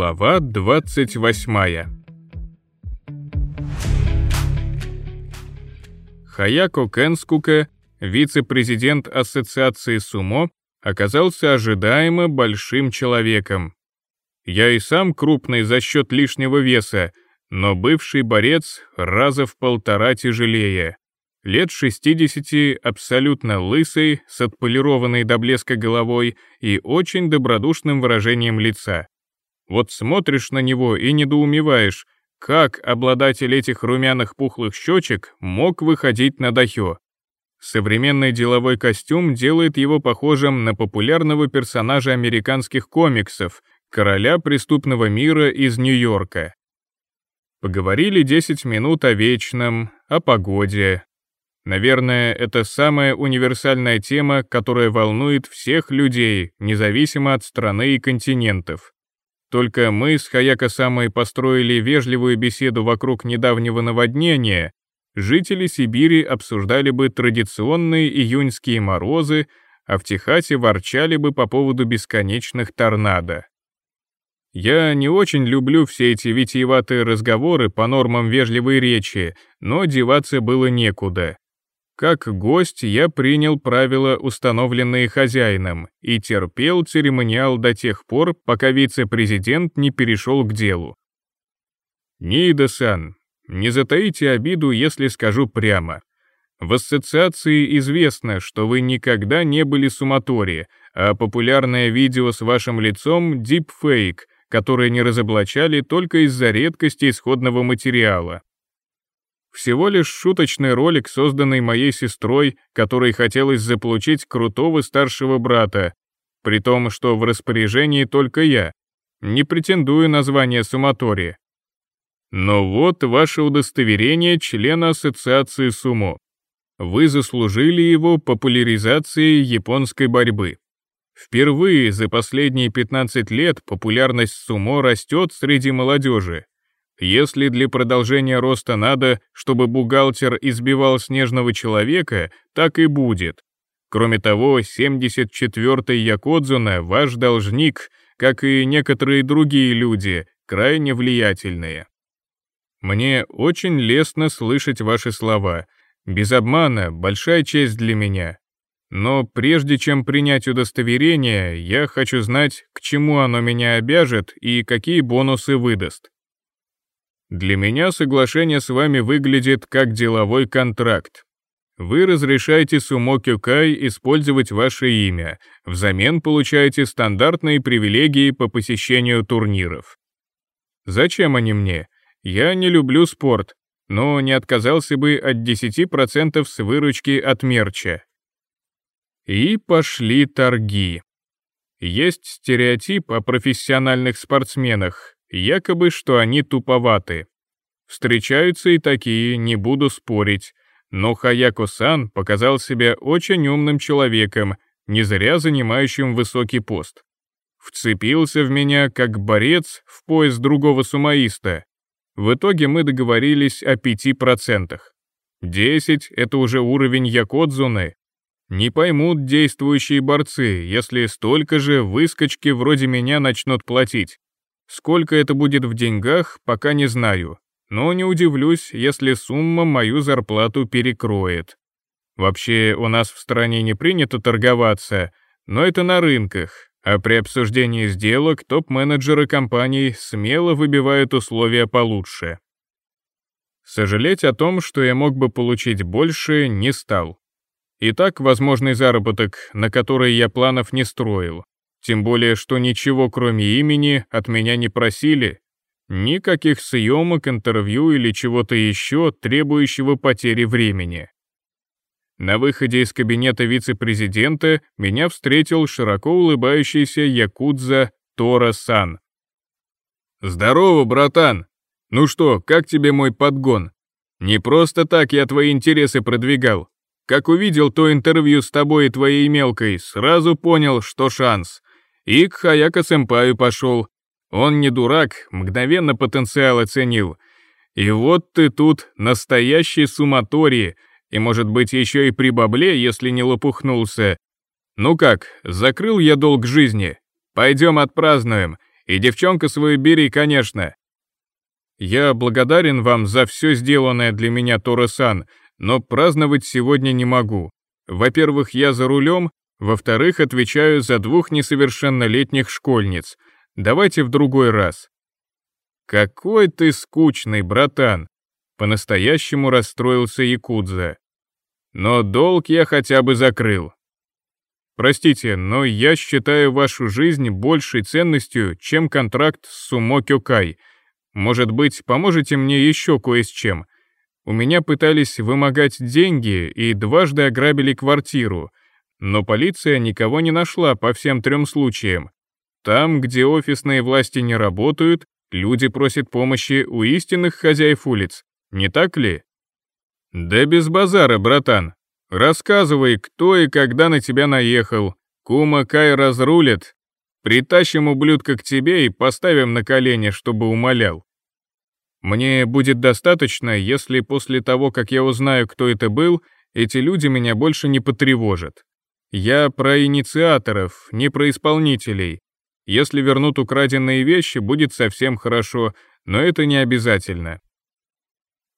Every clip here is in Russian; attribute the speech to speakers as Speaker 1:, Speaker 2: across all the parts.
Speaker 1: Глава 28 Хаяко Кенскука, вице-президент Ассоциации Сумо, оказался ожидаемо большим человеком. Я и сам крупный за счет лишнего веса, но бывший борец раза в полтора тяжелее. Лет 60, абсолютно лысый, с отполированной до блеска головой и очень добродушным выражением лица. Вот смотришь на него и недоумеваешь, как обладатель этих румяных пухлых щечек мог выходить на дахё. Современный деловой костюм делает его похожим на популярного персонажа американских комиксов, короля преступного мира из Нью-Йорка. Поговорили 10 минут о вечном, о погоде. Наверное, это самая универсальная тема, которая волнует всех людей, независимо от страны и континентов. Только мы с Хаяко Самой построили вежливую беседу вокруг недавнего наводнения, жители Сибири обсуждали бы традиционные июньские морозы, а в Техасе ворчали бы по поводу бесконечных торнадо. Я не очень люблю все эти витиеватые разговоры по нормам вежливой речи, но деваться было некуда. Как гость я принял правила, установленные хозяином, и терпел церемониал до тех пор, пока вице-президент не перешел к делу. Нида-сан, не затаите обиду, если скажу прямо. В ассоциации известно, что вы никогда не были суматори, а популярное видео с вашим лицом — дипфейк, которое не разоблачали только из-за редкости исходного материала. Всего лишь шуточный ролик, созданный моей сестрой, которой хотелось заполучить крутого старшего брата, при том, что в распоряжении только я. Не претендую на звание суматори. Но вот ваше удостоверение члена Ассоциации Сумо. Вы заслужили его популяризацией японской борьбы. Впервые за последние 15 лет популярность сумо растет среди молодежи. Если для продолжения роста надо, чтобы бухгалтер избивал снежного человека, так и будет. Кроме того, 74-й Якодзуна ваш должник, как и некоторые другие люди, крайне влиятельные. Мне очень лестно слышать ваши слова. Без обмана большая честь для меня. Но прежде чем принять удостоверение, я хочу знать, к чему оно меня обяжет и какие бонусы выдаст. Для меня соглашение с вами выглядит как деловой контракт. Вы разрешаете Сумокю Кай использовать ваше имя, взамен получаете стандартные привилегии по посещению турниров. Зачем они мне? Я не люблю спорт, но не отказался бы от 10% с выручки от мерча. И пошли торги. Есть стереотип о профессиональных спортсменах якобы, что они туповаты. Встречаются и такие, не буду спорить, но Хаяко-сан показал себя очень умным человеком, не зря занимающим высокий пост. Вцепился в меня, как борец, в пояс другого сумаиста. В итоге мы договорились о 5%. 10 — это уже уровень якодзуны. Не поймут действующие борцы, если столько же выскочки вроде меня начнут платить. Сколько это будет в деньгах, пока не знаю, но не удивлюсь, если сумма мою зарплату перекроет. Вообще, у нас в стране не принято торговаться, но это на рынках, а при обсуждении сделок топ-менеджеры компаний смело выбивают условия получше. Сожалеть о том, что я мог бы получить больше, не стал. Итак, возможный заработок, на который я планов не строил, тем более, что ничего кроме имени от меня не просили. Никаких съемок, интервью или чего-то еще, требующего потери времени. На выходе из кабинета вице-президента меня встретил широко улыбающийся якудза Тора Сан. «Здорово, братан! Ну что, как тебе мой подгон? Не просто так я твои интересы продвигал. Как увидел то интервью с тобой и твоей мелкой, сразу понял, что шанс. И к Хаяко-сэмпаю пошел. Он не дурак, мгновенно потенциал оценил. И вот ты тут настоящий суматории, и, может быть, еще и при бабле, если не лопухнулся. Ну как, закрыл я долг жизни. Пойдем отпразднуем. И девчонка свою бери, конечно. Я благодарен вам за все сделанное для меня, Тора-сан, но праздновать сегодня не могу. Во-первых, я за рулем, во-вторых, отвечаю за двух несовершеннолетних школьниц. Давайте в другой раз. Какой ты скучный, братан. По-настоящему расстроился Якудза. Но долг я хотя бы закрыл. Простите, но я считаю вашу жизнь большей ценностью, чем контракт с Сумо Кёкай. Может быть, поможете мне еще кое с чем? У меня пытались вымогать деньги и дважды ограбили квартиру — но полиция никого не нашла по всем трем случаям. Там, где офисные власти не работают, люди просят помощи у истинных хозяев улиц, не так ли? Да без базара, братан. Рассказывай, кто и когда на тебя наехал. Кума Кай разрулит. Притащим ублюдка к тебе и поставим на колени, чтобы умолял. Мне будет достаточно, если после того, как я узнаю, кто это был, эти люди меня больше не потревожат. Я про инициаторов, не про исполнителей. Если вернут украденные вещи, будет совсем хорошо, но это не обязательно.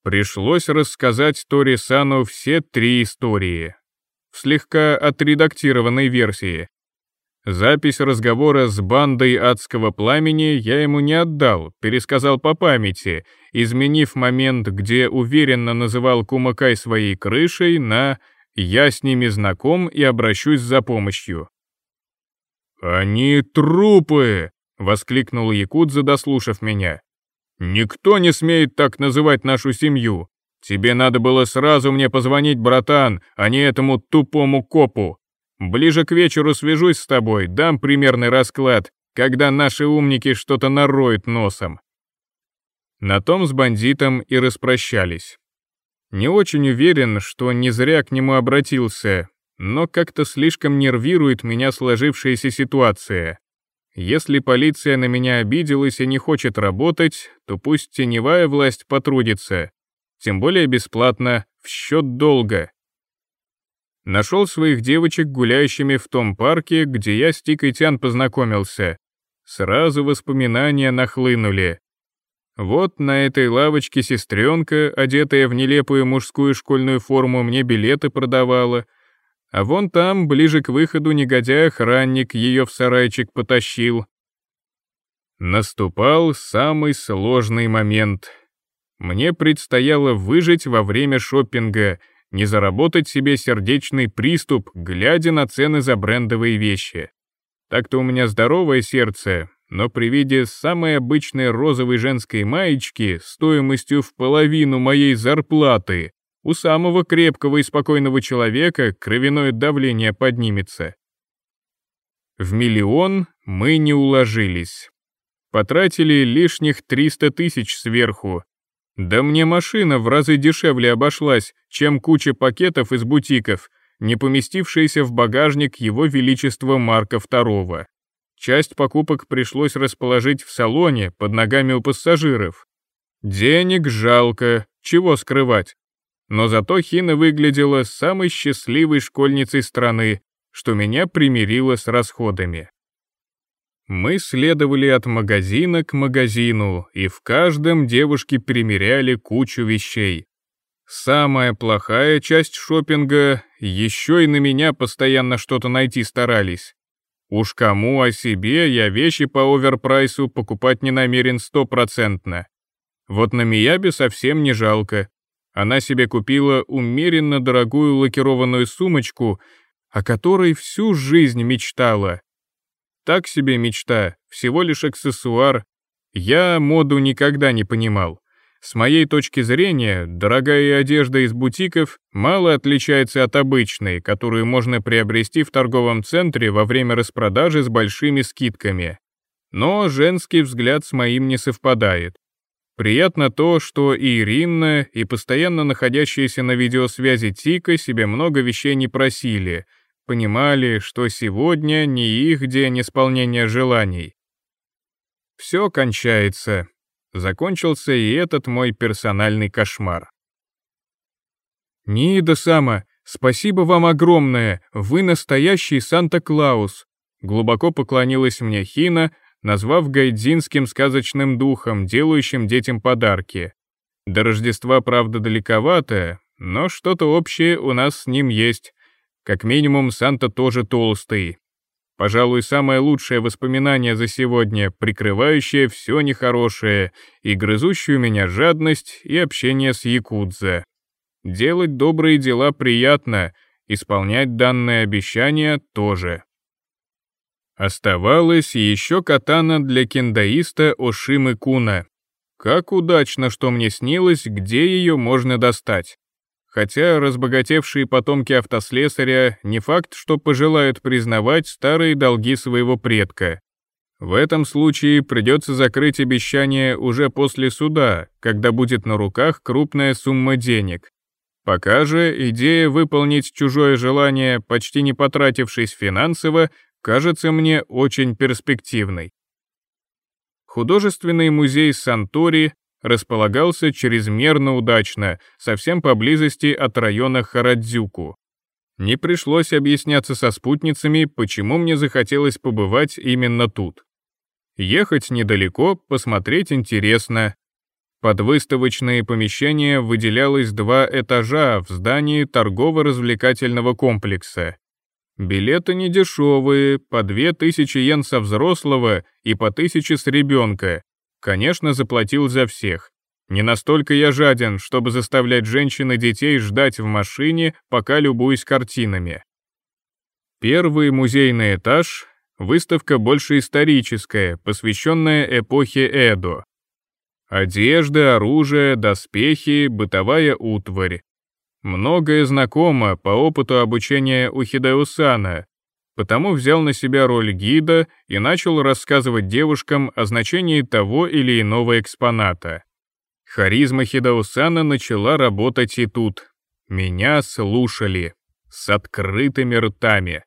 Speaker 1: Пришлось рассказать Тори Сану все три истории. В слегка отредактированной версии. Запись разговора с бандой адского пламени я ему не отдал, пересказал по памяти, изменив момент, где уверенно называл Кумакай своей крышей на я с ними знаком и обращусь за помощью». «Они трупы!» — воскликнул Якудза, дослушав меня. «Никто не смеет так называть нашу семью. Тебе надо было сразу мне позвонить, братан, а не этому тупому копу. Ближе к вечеру свяжусь с тобой, дам примерный расклад, когда наши умники что-то нароют носом». На том с бандитом и распрощались. Не очень уверен, что не зря к нему обратился, но как-то слишком нервирует меня сложившаяся ситуация. Если полиция на меня обиделась и не хочет работать, то пусть теневая власть потрудится. Тем более бесплатно, в счет долга. Нашел своих девочек гуляющими в том парке, где я с Тикой Тян познакомился. Сразу воспоминания нахлынули. Вот на этой лавочке сестренка, одетая в нелепую мужскую школьную форму, мне билеты продавала. А вон там, ближе к выходу, негодяй-охранник ее в сарайчик потащил. Наступал самый сложный момент. Мне предстояло выжить во время шопинга, не заработать себе сердечный приступ, глядя на цены за брендовые вещи. Так-то у меня здоровое сердце, но при виде самой обычной розовой женской маечки стоимостью в половину моей зарплаты у самого крепкого и спокойного человека кровяное давление поднимется. В миллион мы не уложились. Потратили лишних 300 тысяч сверху. Да мне машина в разы дешевле обошлась, чем куча пакетов из бутиков, не поместившаяся в багажник его величества Марка II. Часть покупок пришлось расположить в салоне под ногами у пассажиров. Денег жалко, чего скрывать. Но зато Хина выглядела самой счастливой школьницей страны, что меня примирило с расходами. Мы следовали от магазина к магазину, и в каждом девушке примеряли кучу вещей. Самая плохая часть шопинга, еще и на меня постоянно что-то найти старались. Уж кому о себе я вещи по оверпрайсу покупать не намерен стопроцентно. Вот на Миябе совсем не жалко. Она себе купила умеренно дорогую лакированную сумочку, о которой всю жизнь мечтала. Так себе мечта, всего лишь аксессуар. Я моду никогда не понимал. С моей точки зрения, дорогая одежда из бутиков мало отличается от обычной, которую можно приобрести в торговом центре во время распродажи с большими скидками. Но женский взгляд с моим не совпадает. Приятно то, что и Ирина, и постоянно находящаяся на видеосвязи Тика себе много вещей не просили, понимали, что сегодня не их день исполнения желаний. Все кончается, Закончился и этот мой персональный кошмар. «Ниида Сама, спасибо вам огромное, вы настоящий Санта-Клаус!» Глубоко поклонилась мне Хина, назвав гайдзинским сказочным духом, делающим детям подарки. До Рождества, правда, далековато, но что-то общее у нас с ним есть. Как минимум, Санта тоже толстый, пожалуй, самое лучшее воспоминание за сегодня, прикрывающее все нехорошее и грызущую меня жадность и общение с Якудзе. Делать добрые дела приятно, исполнять данное обещание тоже. Оставалась еще катана для кендаиста Ошимы Куна. Как удачно, что мне снилось, где ее можно достать хотя разбогатевшие потомки автослесаря не факт, что пожелают признавать старые долги своего предка. В этом случае придется закрыть обещание уже после суда, когда будет на руках крупная сумма денег. Пока же идея выполнить чужое желание, почти не потратившись финансово, кажется мне очень перспективной. Художественный музей Сантори располагался чрезмерно удачно, совсем поблизости от района Харадзюку. Не пришлось объясняться со спутницами, почему мне захотелось побывать именно тут. Ехать недалеко, посмотреть интересно. Под выставочные помещения выделялось два этажа в здании торгово-развлекательного комплекса. Билеты недешевые, по 2000 йен со взрослого и по 1000 с ребенка, Конечно, заплатил за всех. Не настолько я жаден, чтобы заставлять женщин и детей ждать в машине, пока любуюсь картинами. Первый музейный этаж — выставка больше историческая, посвященная эпохе Эдо. Одежда, оружие, доспехи, бытовая утварь. Многое знакомо по опыту обучения у Хидэусана, потому взял на себя роль гида и начал рассказывать девушкам о значении того или иного экспоната. Харизма Хидаусана начала работать и тут. Меня слушали. С открытыми ртами.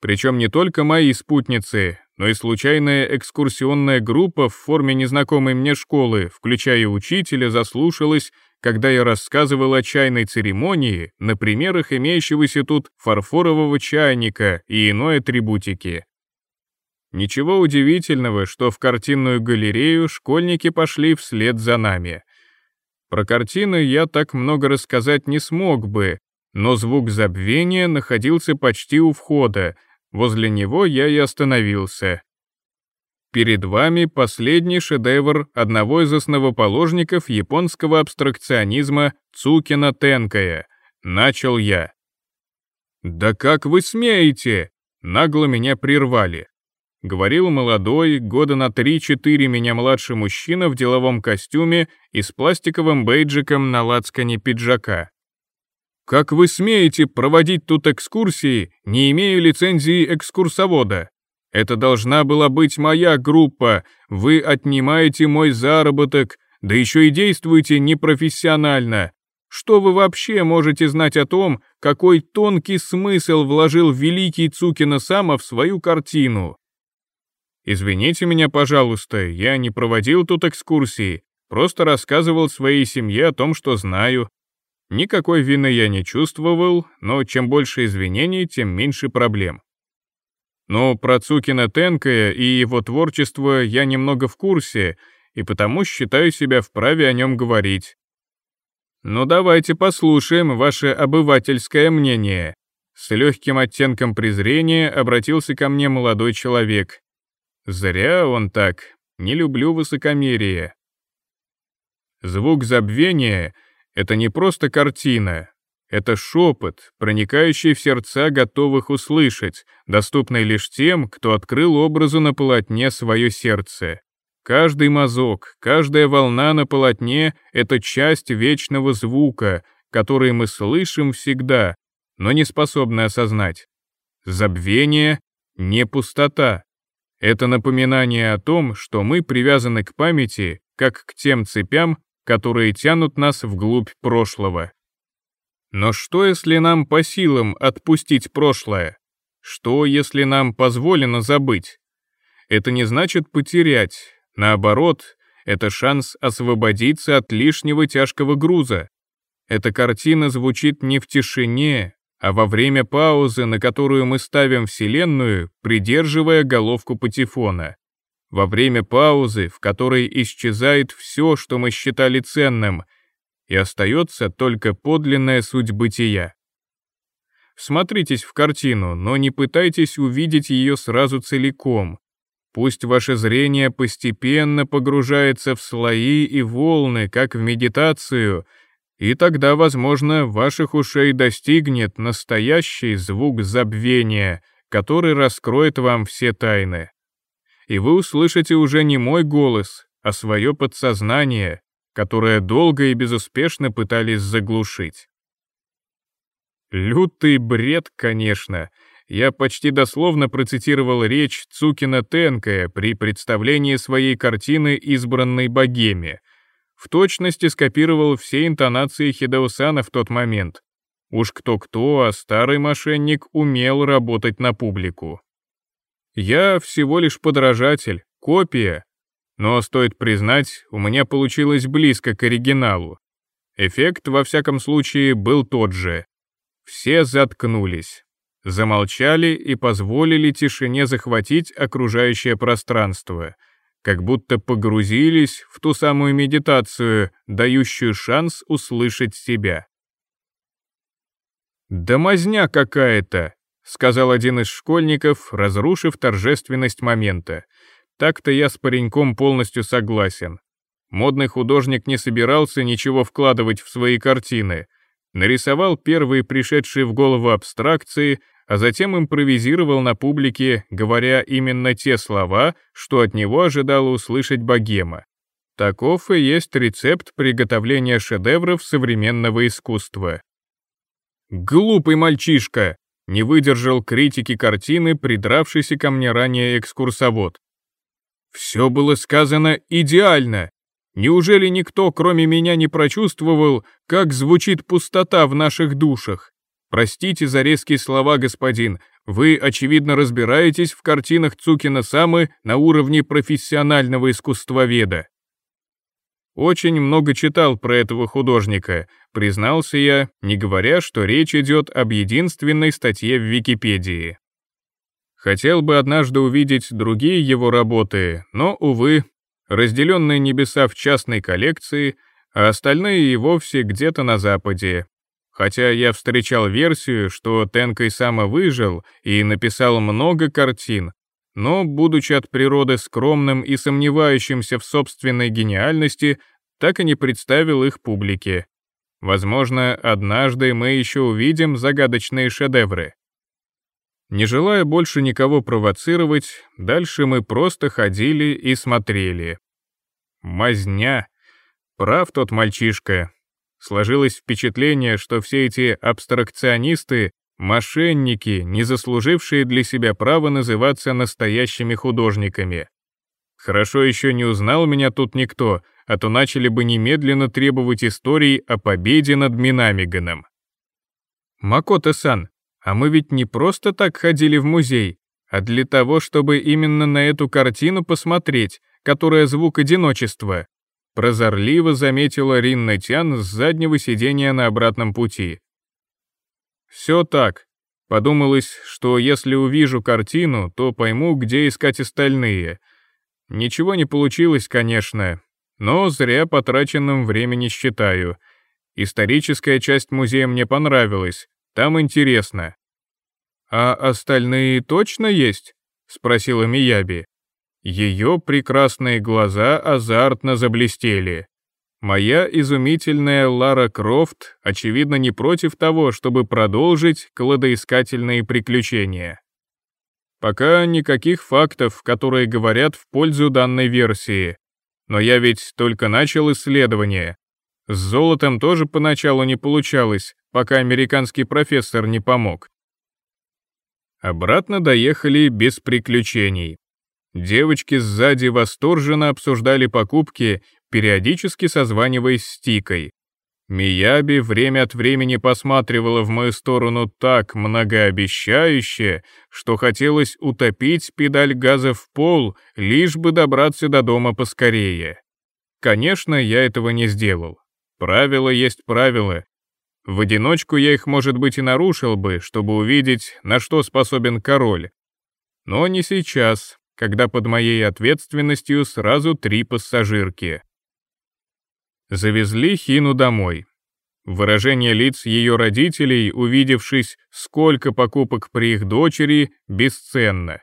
Speaker 1: Причем не только мои спутницы, но и случайная экскурсионная группа в форме незнакомой мне школы, включая учителя, заслушалась когда я рассказывал о чайной церемонии на примерах имеющегося тут фарфорового чайника и иной атрибутики. Ничего удивительного, что в картинную галерею школьники пошли вслед за нами. Про картины я так много рассказать не смог бы, но звук забвения находился почти у входа, возле него я и остановился. Перед вами последний шедевр одного из основоположников японского абстракционизма Цукина Тенкая. Начал я. «Да как вы смеете?» Нагло меня прервали. Говорил молодой, года на 3-4 меня младший мужчина в деловом костюме и с пластиковым бейджиком на лацкане пиджака. «Как вы смеете проводить тут экскурсии, не имея лицензии экскурсовода?» Это должна была быть моя группа. Вы отнимаете мой заработок, да еще и действуете непрофессионально. Что вы вообще можете знать о том, какой тонкий смысл вложил великий Цукина Сама в свою картину? Извините меня, пожалуйста, я не проводил тут экскурсии, просто рассказывал своей семье о том, что знаю. Никакой вины я не чувствовал, но чем больше извинений, тем меньше проблем. Но про Цукина Тенкая и его творчество я немного в курсе, и потому считаю себя вправе о нем говорить. Но давайте послушаем ваше обывательское мнение. С легким оттенком презрения обратился ко мне молодой человек. Зря он так, не люблю высокомерие. Звук забвения — это не просто картина, это шепот, проникающий в сердца готовых услышать, доступный лишь тем, кто открыл образу на полотне свое сердце. Каждый мазок, каждая волна на полотне — это часть вечного звука, который мы слышим всегда, но не способны осознать. Забвение — не пустота. Это напоминание о том, что мы привязаны к памяти, как к тем цепям, которые тянут нас вглубь прошлого. Но что, если нам по силам отпустить прошлое? Что, если нам позволено забыть? Это не значит потерять. Наоборот, это шанс освободиться от лишнего тяжкого груза. Эта картина звучит не в тишине, а во время паузы, на которую мы ставим Вселенную, придерживая головку патефона. Во время паузы, в которой исчезает все, что мы считали ценным — и остается только подлинная суть бытия. Смотритесь в картину, но не пытайтесь увидеть ее сразу целиком. Пусть ваше зрение постепенно погружается в слои и волны, как в медитацию, и тогда, возможно, ваших ушей достигнет настоящий звук забвения, который раскроет вам все тайны. И вы услышите уже не мой голос, а свое подсознание, которое долго и безуспешно пытались заглушить. Лютый бред, конечно. Я почти дословно процитировал речь Цукина Тенкая при представлении своей картины «Избранной богеме». В точности скопировал все интонации Хидеусана в тот момент. Уж кто-кто, а старый мошенник умел работать на публику. Я всего лишь подражатель, копия, но, стоит признать, у меня получилось близко к оригиналу. Эффект, во всяком случае, был тот же. Все заткнулись. Замолчали и позволили тишине захватить окружающее пространство, как будто погрузились в ту самую медитацию, дающую шанс услышать себя. «Домазня какая-то», — сказал один из школьников, разрушив торжественность момента. Так-то я с пареньком полностью согласен. Модный художник не собирался ничего вкладывать в свои картины. Нарисовал первые пришедшие в голову абстракции, а затем импровизировал на публике, говоря именно те слова, что от него ожидала услышать богема. Таков и есть рецепт приготовления шедевров современного искусства. «Глупый мальчишка!» — не выдержал критики картины, придравшийся ко мне ранее экскурсовод. Все было сказано идеально. Неужели никто, кроме меня, не прочувствовал, как звучит пустота в наших душах? Простите за резкие слова, господин. Вы, очевидно, разбираетесь в картинах Цукина Самы на уровне профессионального искусствоведа. Очень много читал про этого художника, признался я, не говоря, что речь идет об единственной статье в Википедии. Хотел бы однажды увидеть другие его работы, но, увы, разделенные небеса в частной коллекции, а остальные и вовсе где-то на Западе. Хотя я встречал версию, что Тенкой сам выжил и написал много картин, но, будучи от природы скромным и сомневающимся в собственной гениальности, так и не представил их публике. Возможно, однажды мы еще увидим загадочные шедевры. Не желая больше никого провоцировать, дальше мы просто ходили и смотрели. Мазня. Прав тот мальчишка. Сложилось впечатление, что все эти абстракционисты — мошенники, не заслужившие для себя права называться настоящими художниками. Хорошо еще не узнал меня тут никто, а то начали бы немедленно требовать истории о победе над Минамиганом. «Макото-сан, а мы ведь не просто так ходили в музей, а для того, чтобы именно на эту картину посмотреть, которая звук одиночества. Прозорливо заметила Ринна Тян с заднего сидения на обратном пути. Все так. Подумалось, что если увижу картину, то пойму, где искать остальные. Ничего не получилось, конечно, но зря потраченным времени считаю. Историческая часть музея мне понравилась, там интересно. «А остальные точно есть?» — спросила Мияби. Ее прекрасные глаза азартно заблестели. Моя изумительная Лара Крофт, очевидно, не против того, чтобы продолжить кладоискательные приключения. Пока никаких фактов, которые говорят в пользу данной версии. Но я ведь только начал исследование. С золотом тоже поначалу не получалось, пока американский профессор не помог. Обратно доехали без приключений. Девочки сзади восторженно обсуждали покупки, периодически созваниваясь с Тикой. Мияби время от времени посматривала в мою сторону так многообещающе, что хотелось утопить педаль газа в пол, лишь бы добраться до дома поскорее. Конечно, я этого не сделал. Правило есть правило, в одиночку я их, может быть, и нарушил бы, чтобы увидеть, на что способен король. Но не сейчас, когда под моей ответственностью сразу три пассажирки. Завезли Хину домой. Выражение лиц ее родителей, увидевшись, сколько покупок при их дочери, бесценно.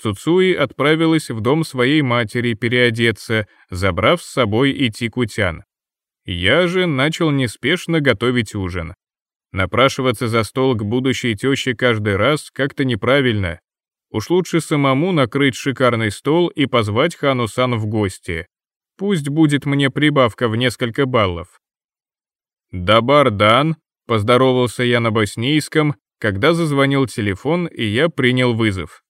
Speaker 1: Цуцуи отправилась в дом своей матери переодеться, забрав с собой и Тикутян. Я же начал неспешно готовить ужин. Напрашиваться за стол к будущей теще каждый раз как-то неправильно. Уж лучше самому накрыть шикарный стол и позвать Хану-сан в гости. Пусть будет мне прибавка в несколько баллов. «Дабар Дан», — поздоровался я на боснийском, когда зазвонил телефон, и я принял вызов.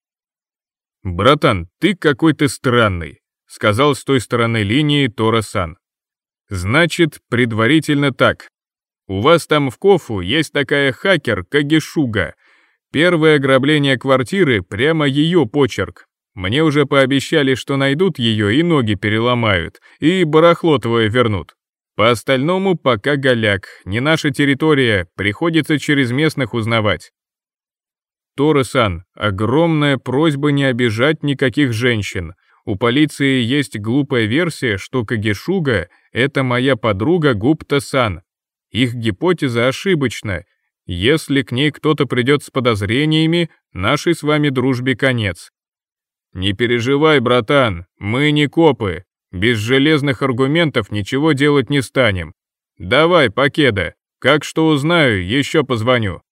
Speaker 1: «Братан, ты какой-то странный», — сказал с той стороны линии Тора-сан. Значит, предварительно так. У вас там в Кофу есть такая хакер Кагишуга. Первое ограбление квартиры — прямо ее почерк. Мне уже пообещали, что найдут ее и ноги переломают, и барахло твое вернут. По остальному пока голяк, не наша территория, приходится через местных узнавать. Торресан, огромная просьба не обижать никаких женщин. У полиции есть глупая версия, что Кагешуга — это моя подруга Гупта-сан. Их гипотеза ошибочна. Если к ней кто-то придет с подозрениями, нашей с вами дружбе конец. Не переживай, братан, мы не копы. Без железных аргументов ничего делать не станем. Давай, Покеда, как что узнаю, еще позвоню.